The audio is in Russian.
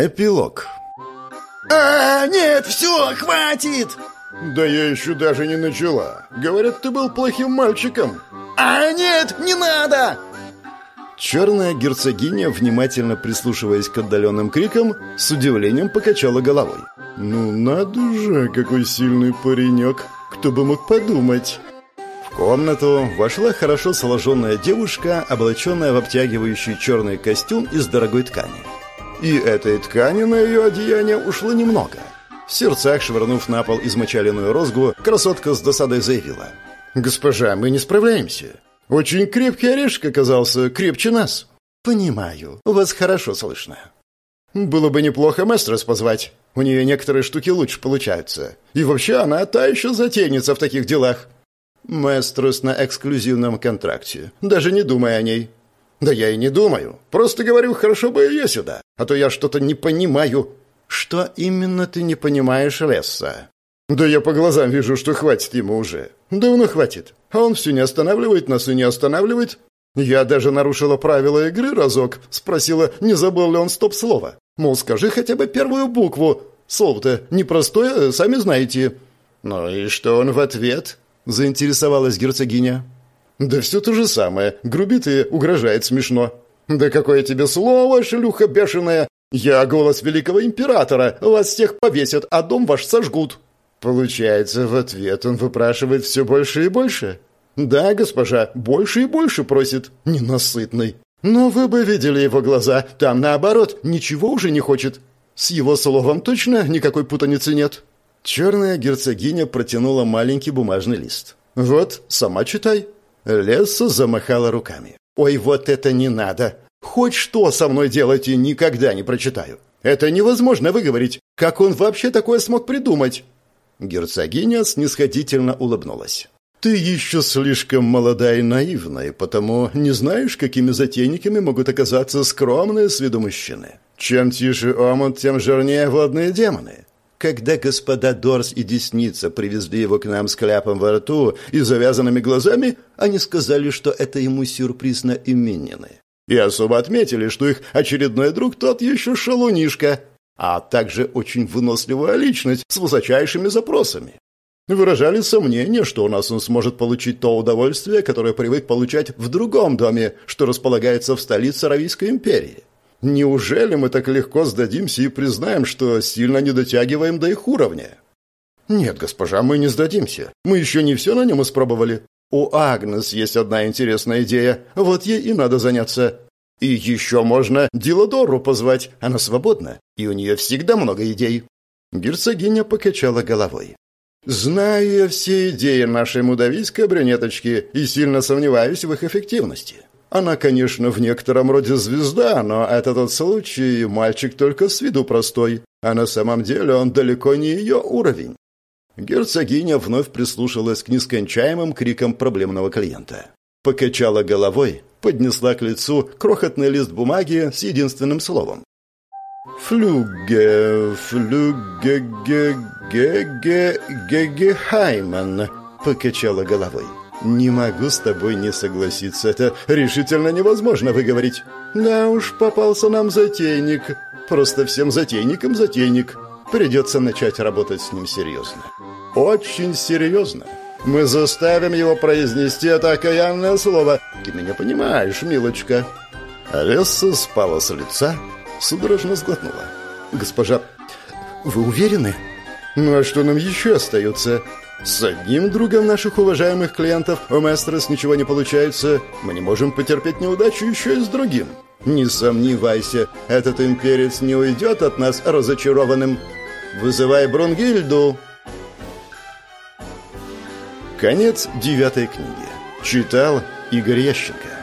Эпилог. «А, нет, все, хватит!» «Да я еще даже не начала. Говорят, ты был плохим мальчиком». «А, нет, не надо!» Черная герцогиня, внимательно прислушиваясь к отдаленным крикам, с удивлением покачала головой. «Ну надо же, какой сильный паренек! Кто бы мог подумать!» В комнату вошла хорошо сложенная девушка, облаченная в обтягивающий черный костюм из дорогой ткани. И этой ткани на ее одеяние ушло немного. В сердцах, швырнув на пол измочаленную розгу, красотка с досадой заявила. «Госпожа, мы не справляемся. Очень крепкий орешек оказался, крепче нас». «Понимаю, у вас хорошо слышно». «Было бы неплохо Местрос позвать. У нее некоторые штуки лучше получаются. И вообще она та еще затейница в таких делах». «Местрос на эксклюзивном контракте. Даже не думай о ней». «Да я и не думаю. Просто говорю, хорошо бы ее сюда, а то я что-то не понимаю». «Что именно ты не понимаешь, Лесса?» «Да я по глазам вижу, что хватит ему уже. Давно хватит. А он все не останавливает нас и не останавливает. Я даже нарушила правила игры разок. Спросила, не забыл ли он стоп-слово. Мол, скажи хотя бы первую букву. Слово-то непростое, сами знаете». «Ну и что он в ответ?» – заинтересовалась герцогиня. «Да все то же самое. Грубит и угрожает смешно». «Да какое тебе слово, шлюха бешеная! Я голос великого императора! Вас всех повесят, а дом ваш сожгут!» Получается, в ответ он выпрашивает все больше и больше? «Да, госпожа, больше и больше просит. Ненасытный. Но вы бы видели его глаза. Там, наоборот, ничего уже не хочет. С его словом точно никакой путаницы нет». Черная герцогиня протянула маленький бумажный лист. «Вот, сама читай». Леса замахала руками. «Ой, вот это не надо! Хоть что со мной делайте, никогда не прочитаю. Это невозможно выговорить. Как он вообще такое смог придумать?» Герцогиня снисходительно улыбнулась. «Ты еще слишком молода и наивна, и потому не знаешь, какими затейниками могут оказаться скромные с виду мужчины. Чем тише омут, тем жирнее водные демоны. Когда господа Дорс и Десница привезли его к нам с кляпом во рту и завязанными глазами, они сказали, что это ему сюрприз на именины. И особо отметили, что их очередной друг тот еще шалунишка, а также очень выносливая личность с высочайшими запросами. Выражали сомнение, что у нас он сможет получить то удовольствие, которое привык получать в другом доме, что располагается в столице Аравийской империи. Неужели мы так легко сдадимся и признаем, что сильно не дотягиваем до их уровня? Нет, госпожа, мы не сдадимся. Мы еще не все на нем испробовали. У Агнес есть одна интересная идея. Вот ей и надо заняться. И еще можно Диладору позвать. Она свободна, и у нее всегда много идей. Герцогиня покачала головой. «Знаю я все идеи нашей мудавийской брюнеточки и сильно сомневаюсь в их эффективности. Она, конечно, в некотором роде звезда, но это тот случай, мальчик только с виду простой, а на самом деле он далеко не ее уровень. Герцогиня вновь прислушалась к нескончаемым крикам проблемного клиента. Покачала головой, поднесла к лицу крохотный лист бумаги с единственным словом. «Флюге, флюге, ге, ге, ге, ге, ге, Хайман», — покачала головой. «Не могу с тобой не согласиться. Это решительно невозможно выговорить. Да уж, попался нам затейник. Просто всем затейникам затейник. Придется начать работать с ним серьезно. Очень серьезно. Мы заставим его произнести это окаянное слово. Ты меня понимаешь, милочка». Алесса спала с лица, судорожно сглотнула. «Госпожа, вы уверены?» «Ну а что нам еще остается?» С одним другом наших уважаемых клиентов у Местрос ничего не получается. Мы не можем потерпеть неудачу еще и с другим. Не сомневайся, этот имперец не уйдет от нас разочарованным. Вызывай Брунгильду. Конец девятой книги. Читал Игорь Ященко.